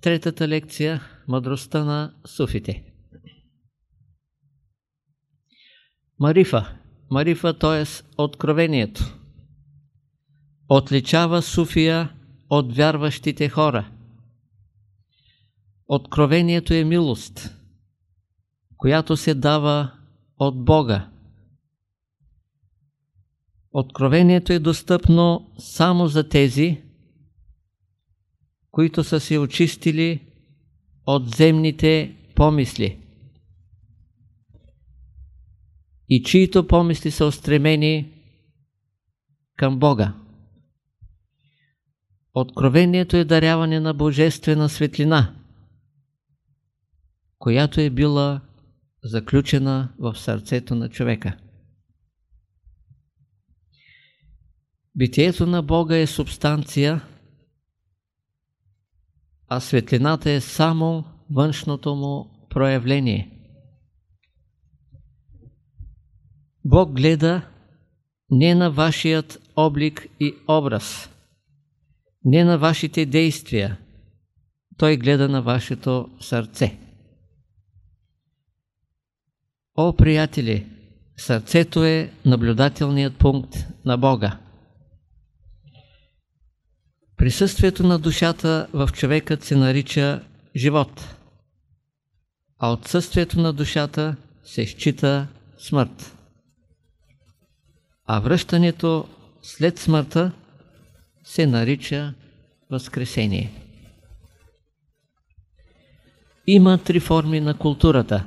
третата лекция – Мъдростта на суфите. Марифа. Марифа, т.е. откровението. Отличава суфия от вярващите хора. Откровението е милост, която се дава от Бога. Откровението е достъпно само за тези, които са се очистили от земните помисли и чието помисли са устремени към Бога. Откровението е даряване на божествена светлина, която е била заключена в сърцето на човека. Битието на Бога е субстанция, а светлината е само външното му проявление. Бог гледа не на вашият облик и образ, не на вашите действия, Той гледа на вашето сърце. О, приятели, сърцето е наблюдателният пункт на Бога. Присъствието на душата в човекът се нарича живот, а отсъствието на душата се счита смърт. А връщането след смъртта се нарича възкресение. Има три форми на културата.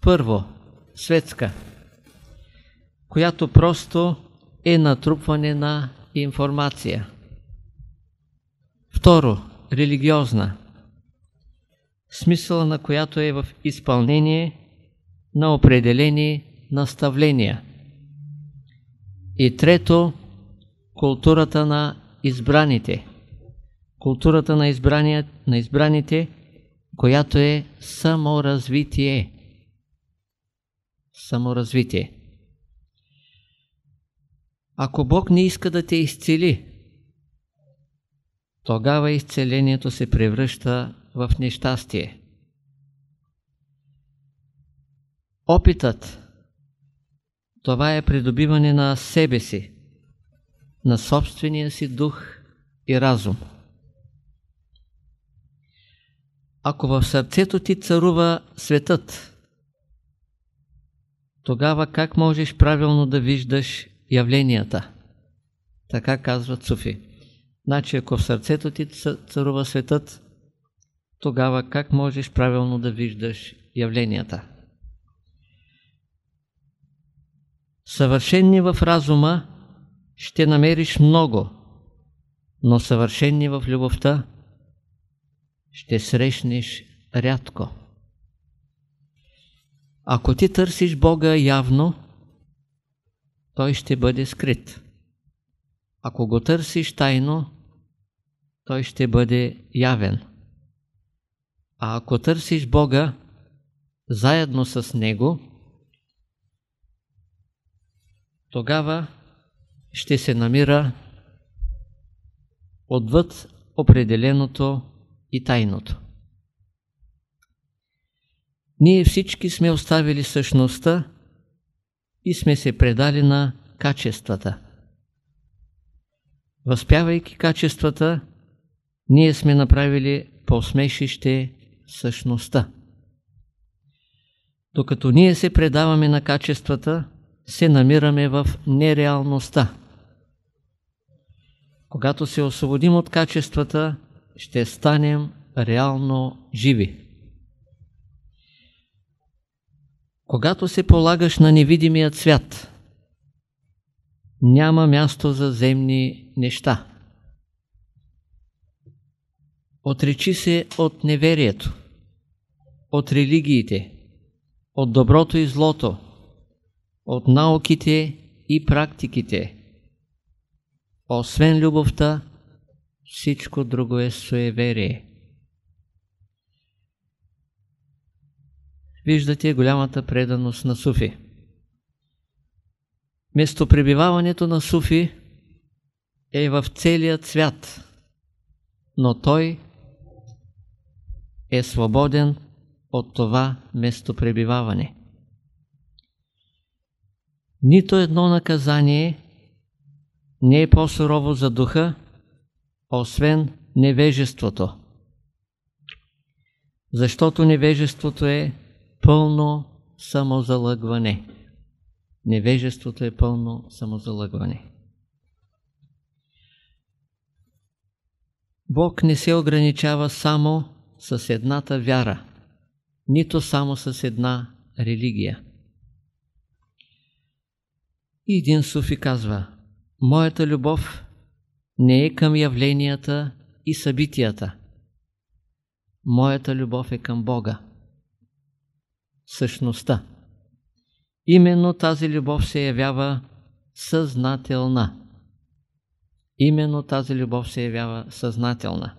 Първо, светска, която просто е натрупване на информация. Второ, религиозна, смисъла на която е в изпълнение на определени наставления. И трето, културата на избраните. Културата на, избрания, на избраните, която е саморазвитие. Саморазвитие. Ако Бог не иска да те изцели, тогава изцелението се превръща в нещастие. Опитът това е придобиване на себе си, на собствения си дух и разум. Ако в сърцето ти царува светът, тогава как можеш правилно да виждаш явленията? Така казват суфи. Значи, ако в сърцето ти царува светът, тогава как можеш правилно да виждаш явленията? Съвършенни в разума ще намериш много, но съвършенни в любовта ще срещнеш рядко. Ако ти търсиш Бога явно, Той ще бъде скрит. Ако го търсиш тайно, той ще бъде явен. А ако търсиш Бога заедно с Него, тогава ще се намира отвъд определеното и тайното. Ние всички сме оставили същността и сме се предали на качествата. Възпявайки качествата, ние сме направили посмешище същността. Докато ние се предаваме на качествата, се намираме в нереалността. Когато се освободим от качествата, ще станем реално живи. Когато се полагаш на невидимият свят, няма място за земни неща. Отречи се от неверието, от религиите, от доброто и злото, от науките и практиките. Освен любовта, всичко друго е суеверие. Виждате голямата преданост на суфи. Местопребиваването на суфи е в целият свят, но той е свободен от това местопребиваване. Нито едно наказание не е по-сурово за духа, освен невежеството. Защото невежеството е пълно самозалъгване. Невежеството е пълно самозалъгване. Бог не се ограничава само с едната вяра, нито само с една религия. И един суфи казва, моята любов не е към явленията и събитията. Моята любов е към Бога. Същността. Именно тази любов се явява съзнателна. Именно тази любов се явява съзнателна.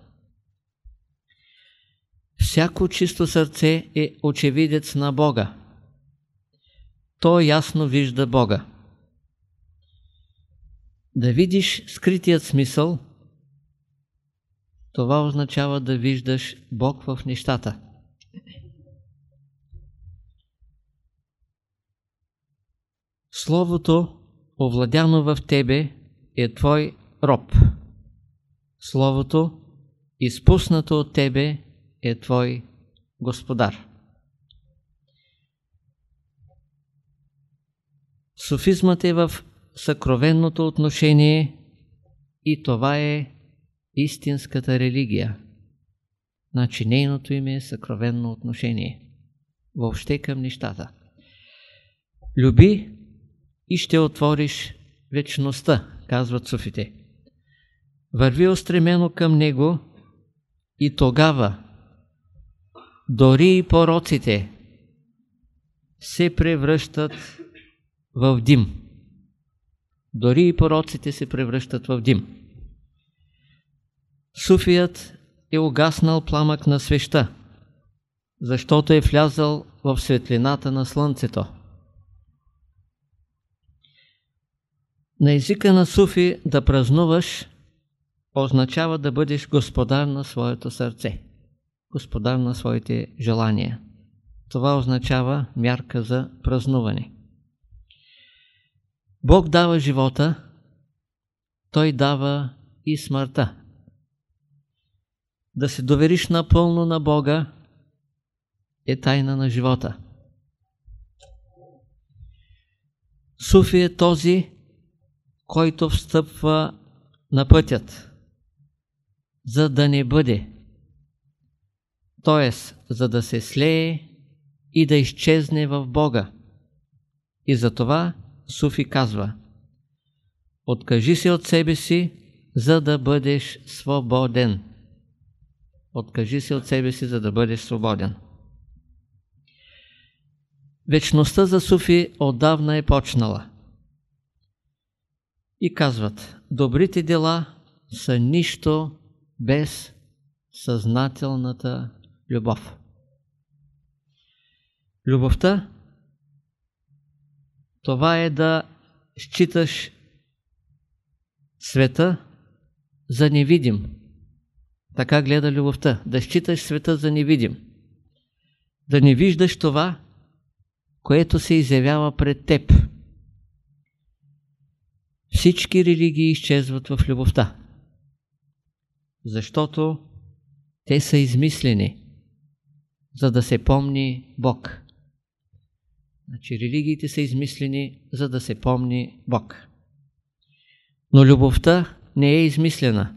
Всяко чисто сърце е очевидец на Бога. То ясно вижда Бога. Да видиш скритият смисъл, това означава да виждаш Бог в нещата. Словото, овладяно в тебе, е твой роб. Словото, изпуснато от тебе, е твой господар. Софизмът е в съкровенното отношение и това е истинската религия. Значи нейното име е съкровенно отношение. Въобще към нещата. Люби и ще отвориш вечността, казват суфите. Върви устремено към него и тогава дори и пороците се превръщат в дим. Дори и пороците се превръщат в дим. Суфият е угаснал пламък на свеща, защото е влязал в светлината на слънцето. На езика на Суфи да празнуваш означава да бъдеш господар на своето сърце, господар на своите желания. Това означава мярка за празнуване. Бог дава живота, Той дава и смъртта. Да се довериш напълно на Бога е тайна на живота. Суфи е този, който встъпва на пътят, за да не бъде, т.е. за да се слее и да изчезне в Бога. И затова Суфи казва Откажи се от себе си, за да бъдеш свободен. Откажи се от себе си, за да бъдеш свободен. Вечността за Суфи отдавна е почнала. И казват, добрите дела са нищо без съзнателната любов. Любовта това е да считаш света за невидим. Така гледа любовта. Да считаш света за невидим. Да не виждаш това, което се изявява пред теб. Всички религии изчезват в любовта. Защото те са измислени, за да се помни Бог. Значи религиите са измислени, за да се помни Бог. Но любовта не е измислена.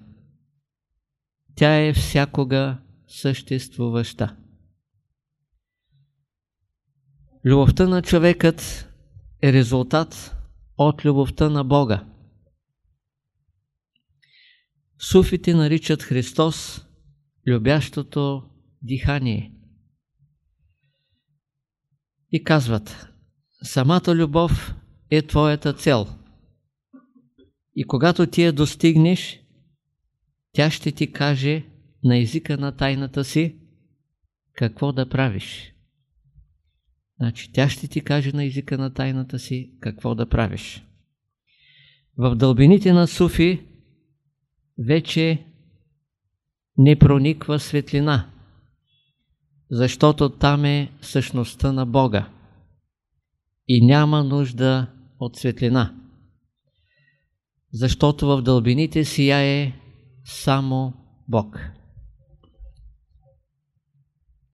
Тя е всякога съществуваща. Любовта на човекът е резултат от любовта на Бога. Суфите наричат Христос любящото дихание и казват самата любов е твоята цел. И когато ти я достигнеш, тя ще ти каже на езика на тайната си какво да правиш. Значи тя ще ти каже на езика на тайната си какво да правиш. В дълбините на Суфи вече не прониква светлина. Защото там е същността на Бога и няма нужда от светлина, защото в дълбините сияе само Бог.